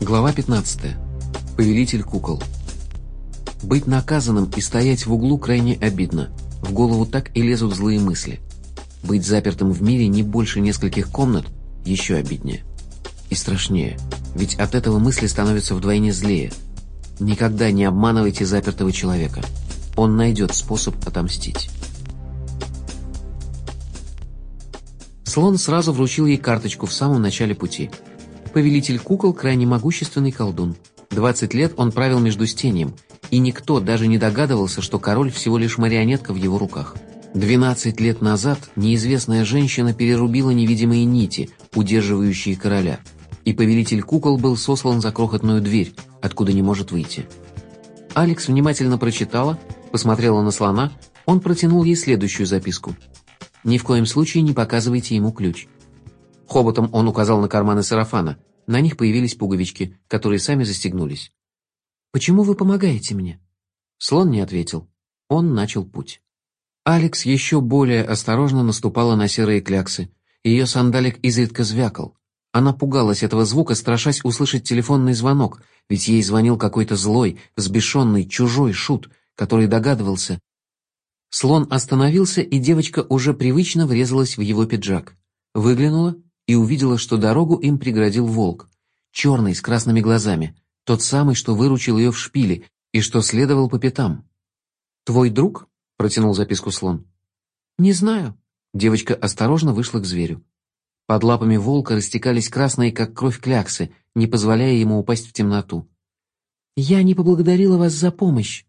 Глава 15. Повелитель кукол. Быть наказанным и стоять в углу крайне обидно. В голову так и лезут злые мысли. Быть запертым в мире не больше нескольких комнат еще обиднее. И страшнее, ведь от этого мысли становятся вдвойне злее. Никогда не обманывайте запертого человека. Он найдет способ отомстить. Слон сразу вручил ей карточку в самом начале пути – Повелитель кукол крайне могущественный колдун. 20 лет он правил между стением, и никто даже не догадывался, что король всего лишь марионетка в его руках. 12 лет назад неизвестная женщина перерубила невидимые нити, удерживающие короля, и повелитель кукол был сослан за крохотную дверь, откуда не может выйти. Алекс внимательно прочитала, посмотрела на слона, он протянул ей следующую записку. «Ни в коем случае не показывайте ему ключ. Хоботом он указал на карманы сарафана. На них появились пуговички, которые сами застегнулись. «Почему вы помогаете мне?» Слон не ответил. Он начал путь. Алекс еще более осторожно наступала на серые кляксы. Ее сандалик изредка звякал. Она пугалась этого звука, страшась услышать телефонный звонок, ведь ей звонил какой-то злой, взбешенный, чужой шут, который догадывался. Слон остановился, и девочка уже привычно врезалась в его пиджак. Выглянула и увидела, что дорогу им преградил волк, черный, с красными глазами, тот самый, что выручил ее в шпиле и что следовал по пятам. «Твой друг?» — протянул записку слон. «Не знаю». Девочка осторожно вышла к зверю. Под лапами волка растекались красные, как кровь, кляксы, не позволяя ему упасть в темноту. «Я не поблагодарила вас за помощь».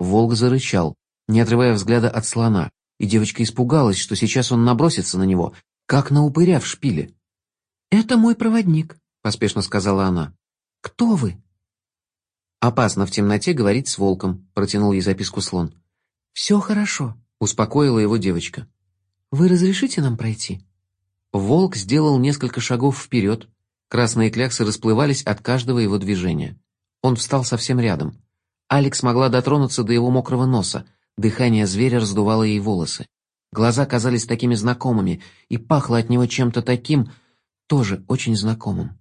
Волк зарычал, не отрывая взгляда от слона, и девочка испугалась, что сейчас он набросится на него, как на упыря в шпиле. «Это мой проводник», — поспешно сказала она. «Кто вы?» «Опасно в темноте говорить с волком», — протянул ей записку слон. «Все хорошо», — успокоила его девочка. «Вы разрешите нам пройти?» Волк сделал несколько шагов вперед. Красные кляксы расплывались от каждого его движения. Он встал совсем рядом. Алекс могла дотронуться до его мокрого носа. Дыхание зверя раздувало ей волосы. Глаза казались такими знакомыми, и пахло от него чем-то таким, тоже очень знакомым.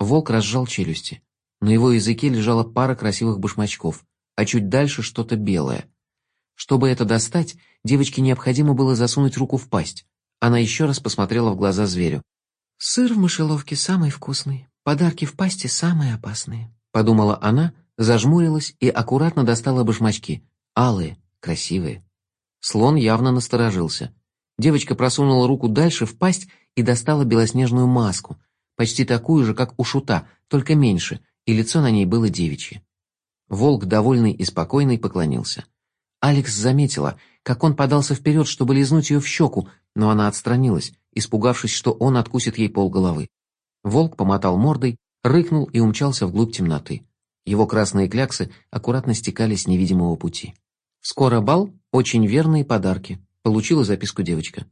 Волк разжал челюсти. На его языке лежала пара красивых башмачков, а чуть дальше что-то белое. Чтобы это достать, девочке необходимо было засунуть руку в пасть. Она еще раз посмотрела в глаза зверю. «Сыр в мышеловке самый вкусный, подарки в пасти самые опасные», — подумала она, зажмурилась и аккуратно достала башмачки. Алые, красивые. Слон явно насторожился. Девочка просунула руку дальше в пасть и достала белоснежную маску, почти такую же, как у шута, только меньше, и лицо на ней было девичье. Волк, довольный и спокойный, поклонился. Алекс заметила, как он подался вперед, чтобы лизнуть ее в щеку, но она отстранилась, испугавшись, что он откусит ей полголовы. Волк помотал мордой, рыкнул и умчался вглубь темноты. Его красные кляксы аккуратно стекали с невидимого пути. «Скоро бал, очень верные подарки», — получила записку девочка.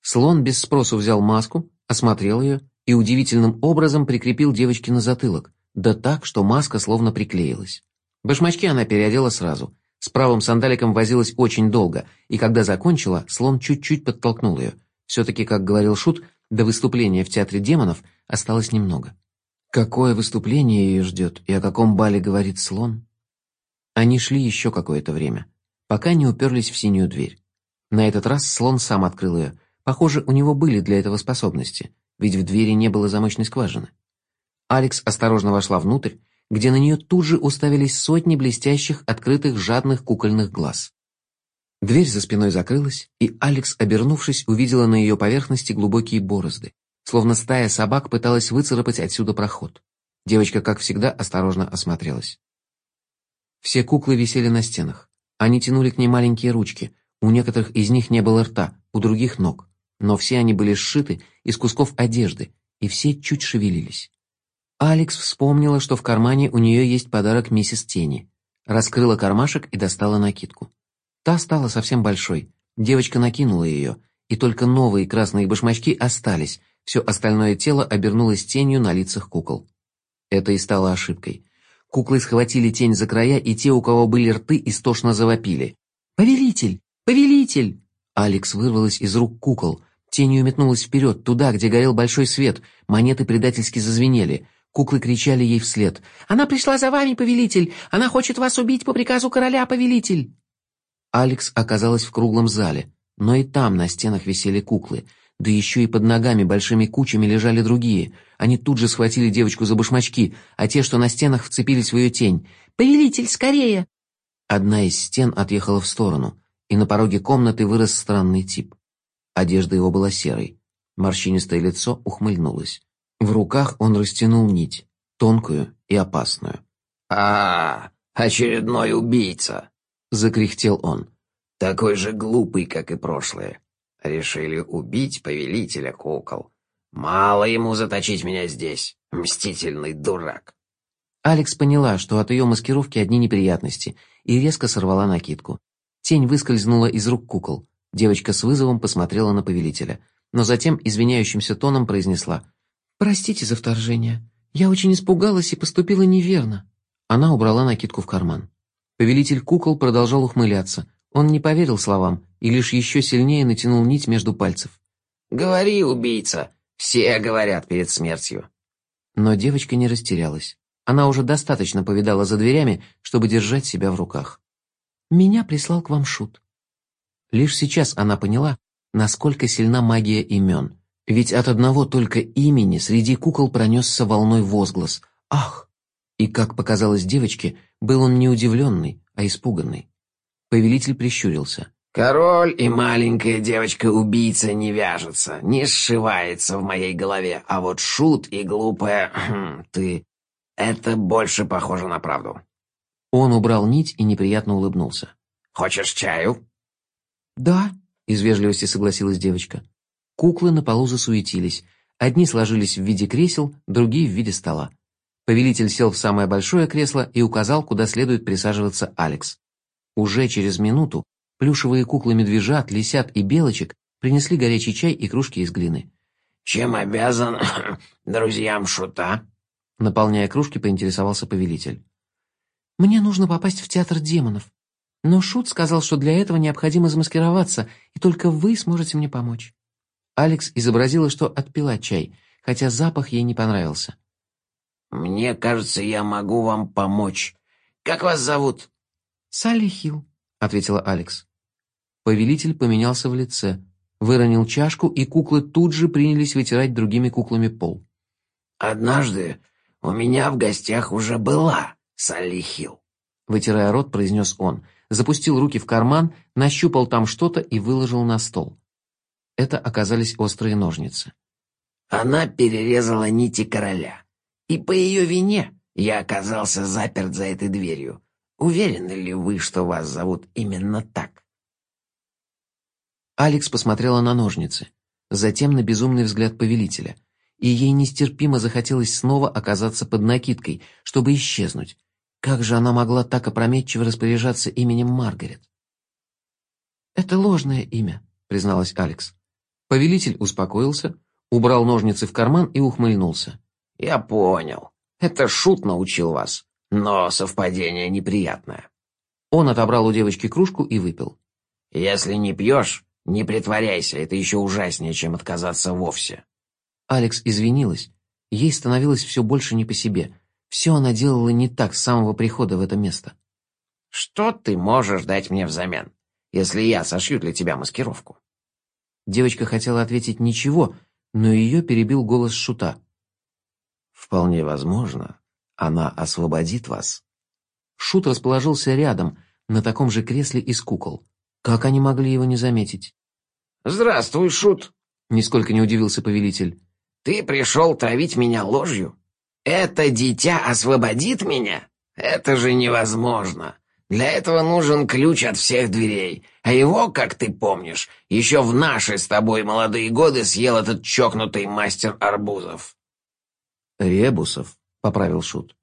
Слон без спросу взял маску, осмотрел ее и удивительным образом прикрепил девочке на затылок, да так, что маска словно приклеилась. Башмачки она переодела сразу. С правым сандаликом возилась очень долго, и когда закончила, слон чуть-чуть подтолкнул ее. Все-таки, как говорил Шут, до выступления в Театре демонов осталось немного. Какое выступление ее ждет, и о каком бале говорит слон? Они шли еще какое-то время, пока не уперлись в синюю дверь. На этот раз слон сам открыл ее, Похоже, у него были для этого способности, ведь в двери не было замочной скважины. Алекс осторожно вошла внутрь, где на нее тут же уставились сотни блестящих, открытых, жадных кукольных глаз. Дверь за спиной закрылась, и Алекс, обернувшись, увидела на ее поверхности глубокие борозды, словно стая собак пыталась выцарапать отсюда проход. Девочка, как всегда, осторожно осмотрелась. Все куклы висели на стенах. Они тянули к ней маленькие ручки, у некоторых из них не было рта, у других ног но все они были сшиты из кусков одежды, и все чуть шевелились. Алекс вспомнила, что в кармане у нее есть подарок миссис Тени. Раскрыла кармашек и достала накидку. Та стала совсем большой. Девочка накинула ее, и только новые красные башмачки остались, все остальное тело обернулось тенью на лицах кукол. Это и стало ошибкой. Куклы схватили тень за края, и те, у кого были рты, истошно завопили. «Повелитель! «Повелитель!» Алекс вырвалась из рук кукол. Тенью метнулась вперед, туда, где горел большой свет. Монеты предательски зазвенели. Куклы кричали ей вслед. «Она пришла за вами, повелитель! Она хочет вас убить по приказу короля, повелитель!» Алекс оказалась в круглом зале, но и там на стенах висели куклы. Да еще и под ногами большими кучами лежали другие. Они тут же схватили девочку за башмачки, а те, что на стенах, вцепились в ее тень. «Повелитель, скорее!» Одна из стен отъехала в сторону, и на пороге комнаты вырос странный тип. Одежда его была серой. Морщинистое лицо ухмыльнулось. В руках он растянул нить, тонкую и опасную. «А, очередной убийца!» — закряхтел он. «Такой же глупый, как и прошлые. Решили убить повелителя кукол. Мало ему заточить меня здесь, мстительный дурак». Алекс поняла, что от ее маскировки одни неприятности, и резко сорвала накидку. Тень выскользнула из рук кукол. Девочка с вызовом посмотрела на повелителя, но затем извиняющимся тоном произнесла «Простите за вторжение. Я очень испугалась и поступила неверно». Она убрала накидку в карман. Повелитель кукол продолжал ухмыляться. Он не поверил словам и лишь еще сильнее натянул нить между пальцев. «Говори, убийца! Все говорят перед смертью!» Но девочка не растерялась. Она уже достаточно повидала за дверями, чтобы держать себя в руках. «Меня прислал к вам Шут. Лишь сейчас она поняла, насколько сильна магия имен. Ведь от одного только имени среди кукол пронесся волной возглас «Ах!». И, как показалось девочке, был он не удивленный, а испуганный. Повелитель прищурился. «Король и маленькая девочка-убийца не вяжутся, не сшивается в моей голове, а вот шут и глупая... Хм, ты... Это больше похоже на правду». Он убрал нить и неприятно улыбнулся. «Хочешь чаю?» «Да», — из вежливости согласилась девочка. Куклы на полу засуетились. Одни сложились в виде кресел, другие в виде стола. Повелитель сел в самое большое кресло и указал, куда следует присаживаться Алекс. Уже через минуту плюшевые куклы-медвежат, лисят и белочек принесли горячий чай и кружки из глины. «Чем обязан друзьям Шута?» Наполняя кружки, поинтересовался повелитель. «Мне нужно попасть в театр демонов. Но Шут сказал, что для этого необходимо замаскироваться, и только вы сможете мне помочь». Алекс изобразила, что отпила чай, хотя запах ей не понравился. «Мне кажется, я могу вам помочь. Как вас зовут?» «Салли Хилл», — ответила Алекс. Повелитель поменялся в лице, выронил чашку, и куклы тут же принялись вытирать другими куклами пол. «Однажды у меня в гостях уже была Салли Хилл», — вытирая рот, произнес он — запустил руки в карман, нащупал там что-то и выложил на стол. Это оказались острые ножницы. Она перерезала нити короля. И по ее вине я оказался заперт за этой дверью. Уверены ли вы, что вас зовут именно так? Алекс посмотрела на ножницы, затем на безумный взгляд повелителя, и ей нестерпимо захотелось снова оказаться под накидкой, чтобы исчезнуть, как же она могла так опрометчиво распоряжаться именем Маргарет? «Это ложное имя», — призналась Алекс. Повелитель успокоился, убрал ножницы в карман и ухмыльнулся. «Я понял. Это Шут научил вас, но совпадение неприятное». Он отобрал у девочки кружку и выпил. «Если не пьешь, не притворяйся, это еще ужаснее, чем отказаться вовсе». Алекс извинилась. Ей становилось все больше не по себе — все она делала не так с самого прихода в это место. «Что ты можешь дать мне взамен, если я сошью для тебя маскировку?» Девочка хотела ответить «ничего», но ее перебил голос Шута. «Вполне возможно, она освободит вас». Шут расположился рядом, на таком же кресле из кукол. Как они могли его не заметить? «Здравствуй, Шут!» — нисколько не удивился повелитель. «Ты пришел травить меня ложью?» «Это дитя освободит меня? Это же невозможно. Для этого нужен ключ от всех дверей, а его, как ты помнишь, еще в наши с тобой молодые годы съел этот чокнутый мастер арбузов». «Ребусов», — поправил Шут.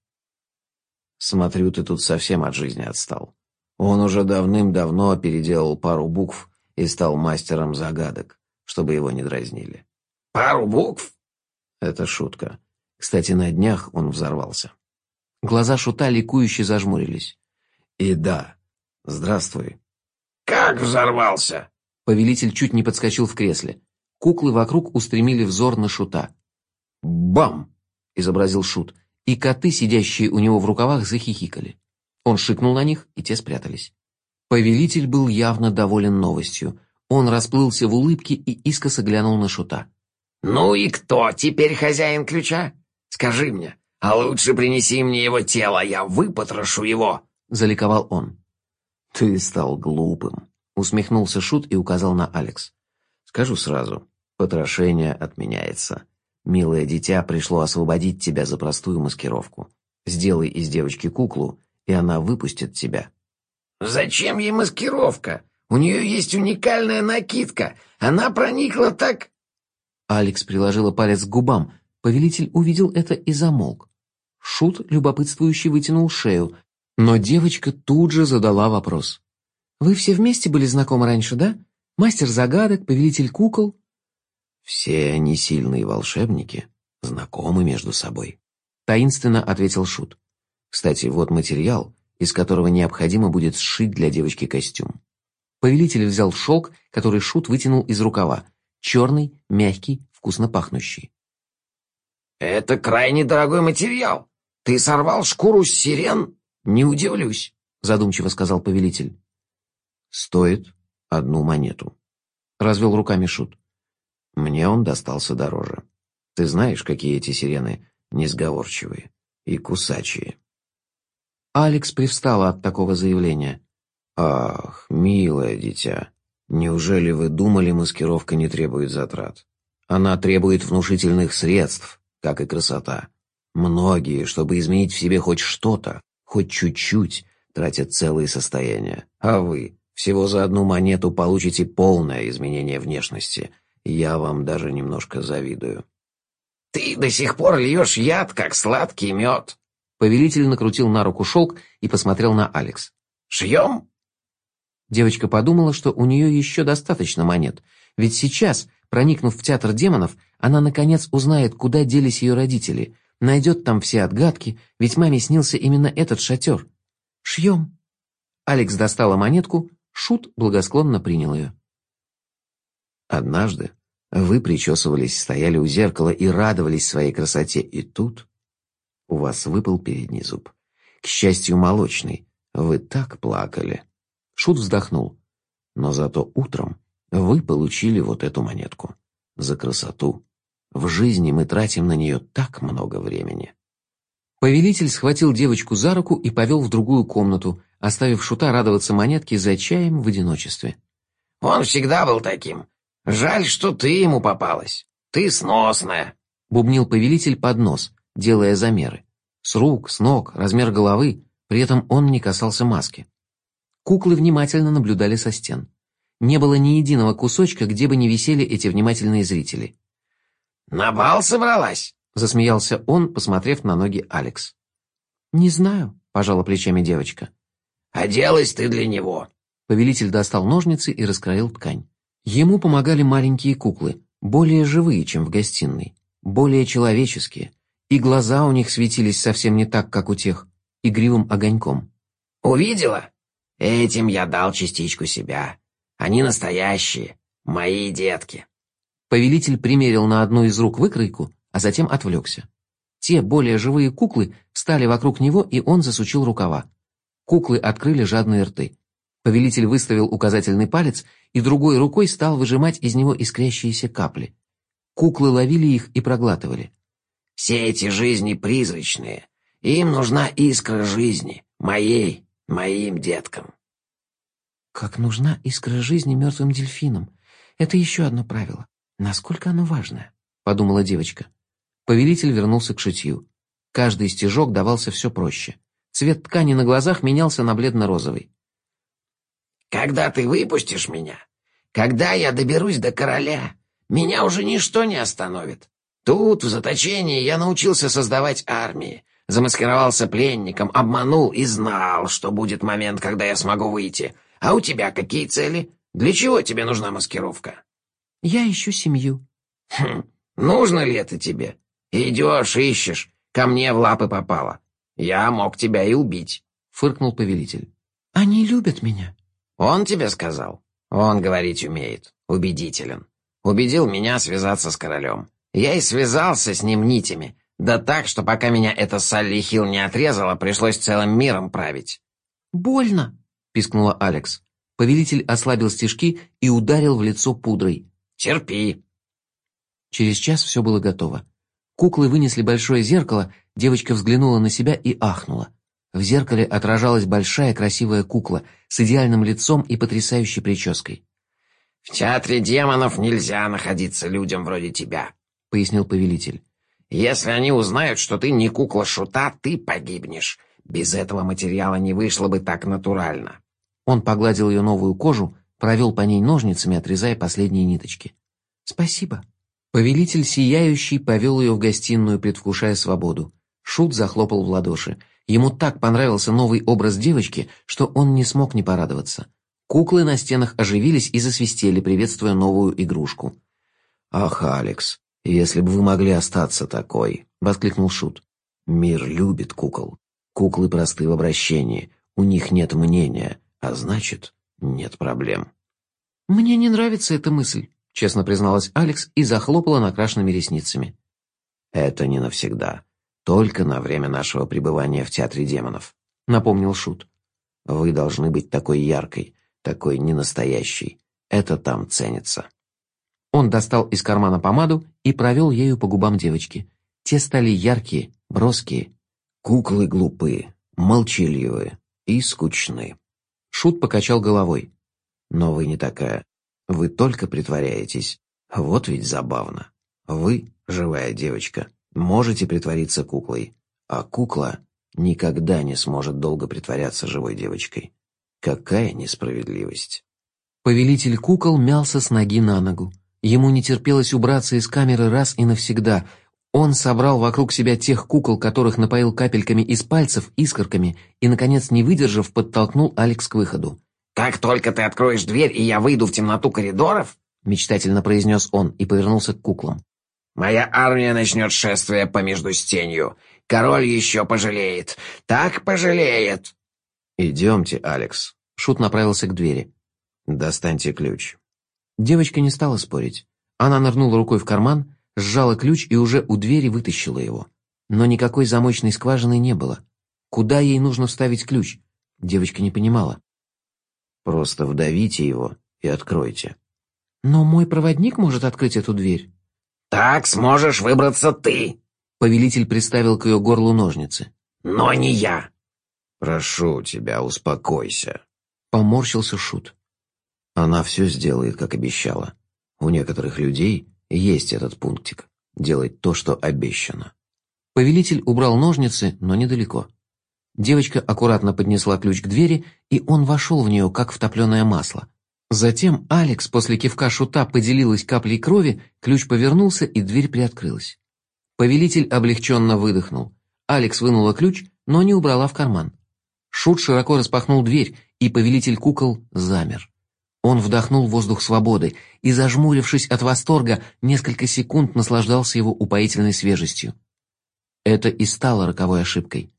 «Смотрю, ты тут совсем от жизни отстал. Он уже давным-давно переделал пару букв и стал мастером загадок, чтобы его не дразнили». «Пару букв?» «Это шутка. Кстати, на днях он взорвался. Глаза Шута ликующе зажмурились. «И да, здравствуй». «Как взорвался?» Повелитель чуть не подскочил в кресле. Куклы вокруг устремили взор на Шута. «Бам!» — изобразил Шут, и коты, сидящие у него в рукавах, захихикали. Он шикнул на них, и те спрятались. Повелитель был явно доволен новостью. Он расплылся в улыбке и искоса глянул на Шута. «Ну и кто теперь хозяин ключа? Скажи мне, а лучше принеси мне его тело, я выпотрошу его!» — заликовал он. «Ты стал глупым», — усмехнулся Шут и указал на Алекс. «Скажу сразу, потрошение отменяется. Милое дитя пришло освободить тебя за простую маскировку. Сделай из девочки куклу, и она выпустит тебя». «Зачем ей маскировка? У нее есть уникальная накидка. Она проникла так...» Алекс приложила палец к губам. Повелитель увидел это и замолк. Шут, любопытствующий, вытянул шею, но девочка тут же задала вопрос. «Вы все вместе были знакомы раньше, да? Мастер загадок, повелитель кукол?» «Все они сильные волшебники, знакомы между собой», — таинственно ответил Шут. «Кстати, вот материал, из которого необходимо будет сшить для девочки костюм». Повелитель взял шелк, который Шут вытянул из рукава, черный, мягкий, вкусно пахнущий. «Это крайне дорогой материал. Ты сорвал шкуру с сирен? Не удивлюсь», — задумчиво сказал повелитель. «Стоит одну монету», — развел руками Шут. «Мне он достался дороже. Ты знаешь, какие эти сирены несговорчивые и кусачие». Алекс привстала от такого заявления. «Ах, милое дитя, неужели вы думали, маскировка не требует затрат? Она требует внушительных средств, как и красота. Многие, чтобы изменить в себе хоть что-то, хоть чуть-чуть, тратят целые состояния. А вы всего за одну монету получите полное изменение внешности. Я вам даже немножко завидую». «Ты до сих пор льешь яд, как сладкий мед». Повелитель накрутил на руку шелк и посмотрел на Алекс. «Шьем?» Девочка подумала, что у нее еще достаточно монет, ведь сейчас, проникнув в театр демонов, она наконец узнает, куда делись ее родители, найдет там все отгадки, ведь маме снился именно этот шатер. «Шьем». Алекс достала монетку, Шут благосклонно принял ее. «Однажды вы причесывались, стояли у зеркала и радовались своей красоте, и тут у вас выпал передний зуб. К счастью, молочный. Вы так плакали». Шут вздохнул. «Но зато утром вы получили вот эту монетку. За красоту. В жизни мы тратим на нее так много времени». Повелитель схватил девочку за руку и повел в другую комнату, оставив Шута радоваться монетке за чаем в одиночестве. «Он всегда был таким. Жаль, что ты ему попалась. Ты сносная», — бубнил повелитель под нос, делая замеры. С рук, с ног, размер головы, при этом он не касался маски. Куклы внимательно наблюдали со стен. Не было ни единого кусочка, где бы не висели эти внимательные зрители. «На бал собралась?» — засмеялся он, посмотрев на ноги Алекс. «Не знаю», — пожала плечами девочка. «Оделась ты для него». Повелитель достал ножницы и раскроил ткань. Ему помогали маленькие куклы, более живые, чем в гостиной, более человеческие, и глаза у них светились совсем не так, как у тех, игривым огоньком. «Увидела? Этим я дал частичку себя. Они настоящие, мои детки». Повелитель примерил на одну из рук выкройку, а затем отвлекся. Те более живые куклы встали вокруг него, и он засучил рукава. Куклы открыли жадные рты. Повелитель выставил указательный палец и другой рукой стал выжимать из него искрящиеся капли. Куклы ловили их и проглатывали. «Все эти жизни призрачные. Им нужна искра жизни. Моей, моим деткам». «Как нужна искра жизни мертвым дельфинам. Это еще одно правило. Насколько оно важное?» — подумала девочка. Повелитель вернулся к шитью. Каждый стежок давался все проще. Цвет ткани на глазах менялся на бледно-розовый. «Когда ты выпустишь меня? Когда я доберусь до короля? Меня уже ничто не остановит. Тут, в заточении, я научился создавать армии. Замаскировался пленником, обманул и знал, что будет момент, когда я смогу выйти. А у тебя какие цели? Для чего тебе нужна маскировка?» «Я ищу семью». «Хм, нужно ли это тебе? Идешь, ищешь, ко мне в лапы попало. Я мог тебя и убить», — фыркнул повелитель. «Они любят меня». «Он тебе сказал?» Он говорить умеет, убедителен. Убедил меня связаться с королем. Я и связался с ним нитями, да так, что пока меня эта Салли Хилл не отрезала, пришлось целым миром править». «Больно!» — пискнула Алекс. Повелитель ослабил стежки и ударил в лицо пудрой. «Терпи!» Через час все было готово. Куклы вынесли большое зеркало, девочка взглянула на себя и ахнула. В зеркале отражалась большая красивая кукла с идеальным лицом и потрясающей прической. «В театре демонов нельзя находиться людям вроде тебя», — пояснил повелитель. «Если они узнают, что ты не кукла шута, ты погибнешь. Без этого материала не вышло бы так натурально». Он погладил ее новую кожу, провел по ней ножницами, отрезая последние ниточки. «Спасибо». Повелитель сияющий повел ее в гостиную, предвкушая свободу. Шут захлопал в ладоши. Ему так понравился новый образ девочки, что он не смог не порадоваться. Куклы на стенах оживились и засвистели, приветствуя новую игрушку. «Ах, Алекс, если бы вы могли остаться такой!» — воскликнул Шут. «Мир любит кукол. Куклы просты в обращении, у них нет мнения, а значит, нет проблем». «Мне не нравится эта мысль», — честно призналась Алекс и захлопала накрашенными ресницами. «Это не навсегда. Только на время нашего пребывания в Театре демонов», — напомнил Шут. «Вы должны быть такой яркой, такой ненастоящей. Это там ценится». Он достал из кармана помаду и провел ею по губам девочки. Те стали яркие, броские. «Куклы глупые, молчаливые и скучны». Шут покачал головой. «Но вы не такая. Вы только притворяетесь. Вот ведь забавно. Вы, живая девочка, можете притвориться куклой, а кукла никогда не сможет долго притворяться живой девочкой. Какая несправедливость. Повелитель кукол мялся с ноги на ногу. Ему не терпелось убраться из камеры раз и навсегда. Он собрал вокруг себя тех кукол, которых напоил капельками из пальцев, искорками, и, наконец, не выдержав, подтолкнул Алекс к выходу. «Как только ты откроешь дверь, и я выйду в темноту коридоров», — мечтательно произнес он и повернулся к куклам. «Моя армия начнет шествие по междустенью. Король еще пожалеет. Так пожалеет». «Идемте, Алекс». Шут направился к двери. «Достаньте ключ». Девочка не стала спорить. Она нырнула рукой в карман, сжала ключ и уже у двери вытащила его. Но никакой замочной скважины не было. Куда ей нужно вставить ключ? Девочка не понимала. Просто вдавите его и откройте. Но мой проводник может открыть эту дверь. Так сможешь выбраться ты. Повелитель приставил к ее горлу ножницы. Но не я. Прошу тебя, успокойся. Поморщился Шут. Она все сделает, как обещала. У некоторых людей есть этот пунктик. Делать то, что обещано. Повелитель убрал ножницы, но недалеко. Девочка аккуратно поднесла ключ к двери, и он вошел в нее, как в топленое масло. Затем Алекс после кивка шута поделилась каплей крови, ключ повернулся, и дверь приоткрылась. Повелитель облегченно выдохнул. Алекс вынула ключ, но не убрала в карман. Шут широко распахнул дверь, и повелитель кукол замер. Он вдохнул воздух свободы и, зажмурившись от восторга, несколько секунд наслаждался его упоительной свежестью. Это и стало роковой ошибкой.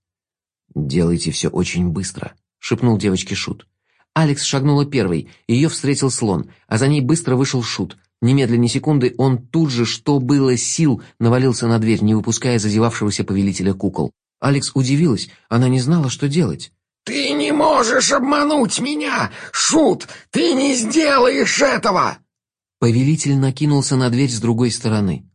«Делайте все очень быстро», — шепнул девочке Шут. Алекс шагнула первой, ее встретил слон, а за ней быстро вышел Шут. Немедленно ни секунды он тут же, что было сил, навалился на дверь, не выпуская зазевавшегося повелителя кукол. Алекс удивилась, она не знала, что делать. «Ты не можешь обмануть меня! Шут, ты не сделаешь этого!» Повелитель накинулся на дверь с другой стороны.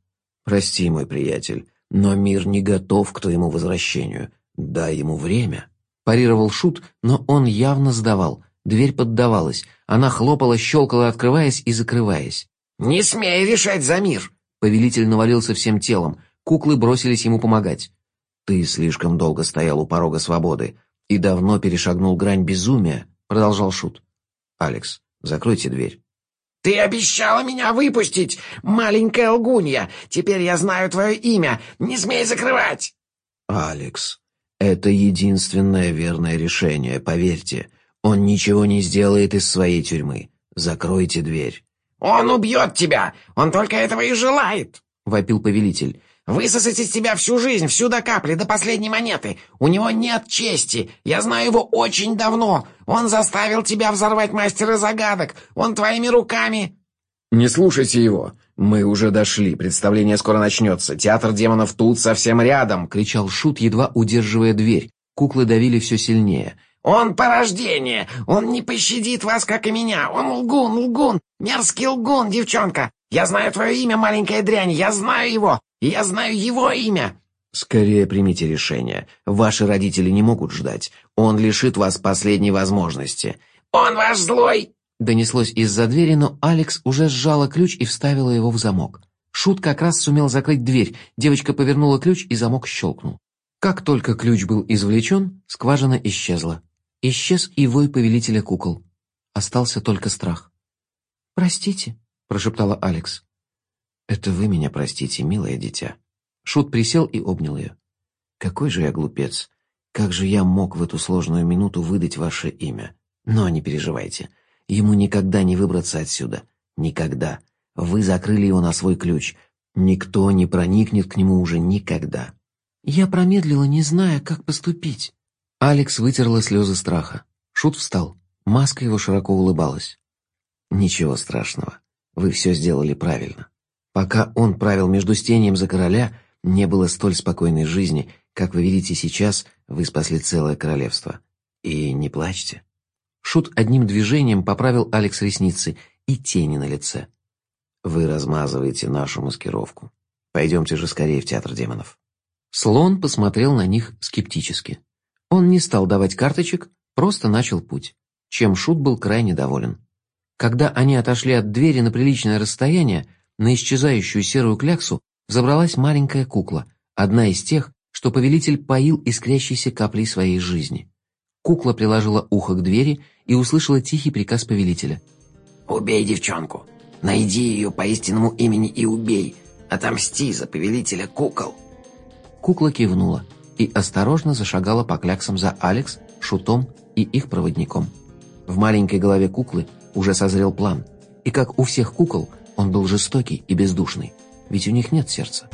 «Прости, мой приятель, но мир не готов к твоему возвращению. Дай ему время», — парировал Шут, но он явно сдавал. Дверь поддавалась. Она хлопала, щелкала, открываясь и закрываясь. «Не смей решать за мир!» Повелитель навалился всем телом. Куклы бросились ему помогать. «Ты слишком долго стоял у порога свободы и давно перешагнул грань безумия», — продолжал Шут. «Алекс, закройте дверь». «Ты обещала меня выпустить, маленькая лгунья! Теперь я знаю твое имя! Не смей закрывать!» «Алекс, это единственное верное решение, поверьте. Он ничего не сделает из своей тюрьмы. Закройте дверь». «Он убьет тебя! Он только этого и желает!» — вопил повелитель. Высосать из тебя всю жизнь, всю до капли, до последней монеты. У него нет чести. Я знаю его очень давно. Он заставил тебя взорвать мастера загадок. Он твоими руками...» «Не слушайте его. Мы уже дошли. Представление скоро начнется. Театр демонов тут совсем рядом!» — кричал Шут, едва удерживая дверь. Куклы давили все сильнее. «Он порождение! Он не пощадит вас, как и меня! Он лгун, лгун! Мерзкий лгун, девчонка! Я знаю твое имя, маленькая дрянь! Я знаю его! Я знаю его имя!» «Скорее примите решение. Ваши родители не могут ждать. Он лишит вас последней возможности». «Он ваш злой!» Донеслось из-за двери, но Алекс уже сжала ключ и вставила его в замок. Шут как раз сумел закрыть дверь, девочка повернула ключ, и замок щелкнул. Как только ключ был извлечен, скважина исчезла. Исчез и вой повелителя кукол. Остался только страх. «Простите», — прошептала Алекс. «Это вы меня простите, милое дитя». Шут присел и обнял ее. «Какой же я глупец! Как же я мог в эту сложную минуту выдать ваше имя? Но не переживайте, Ему никогда не выбраться отсюда. Никогда. Вы закрыли его на свой ключ. Никто не проникнет к нему уже никогда. Я промедлила, не зная, как поступить. Алекс вытерла слезы страха. Шут встал. Маска его широко улыбалась. Ничего страшного. Вы все сделали правильно. Пока он правил между стением за короля, не было столь спокойной жизни, как вы видите сейчас, вы спасли целое королевство. И не плачьте. Шут одним движением поправил Алекс ресницы и тени на лице. «Вы размазываете нашу маскировку. Пойдемте же скорее в Театр демонов». Слон посмотрел на них скептически. Он не стал давать карточек, просто начал путь, чем Шут был крайне доволен. Когда они отошли от двери на приличное расстояние, на исчезающую серую кляксу взобралась маленькая кукла, одна из тех, что повелитель поил искрящейся каплей своей жизни. Кукла приложила ухо к двери и услышала тихий приказ повелителя. «Убей девчонку! Найди ее по истинному имени и убей! Отомсти за повелителя кукол!» Кукла кивнула и осторожно зашагала по кляксам за Алекс, Шутом и их проводником. В маленькой голове куклы уже созрел план, и как у всех кукол, он был жестокий и бездушный, ведь у них нет сердца.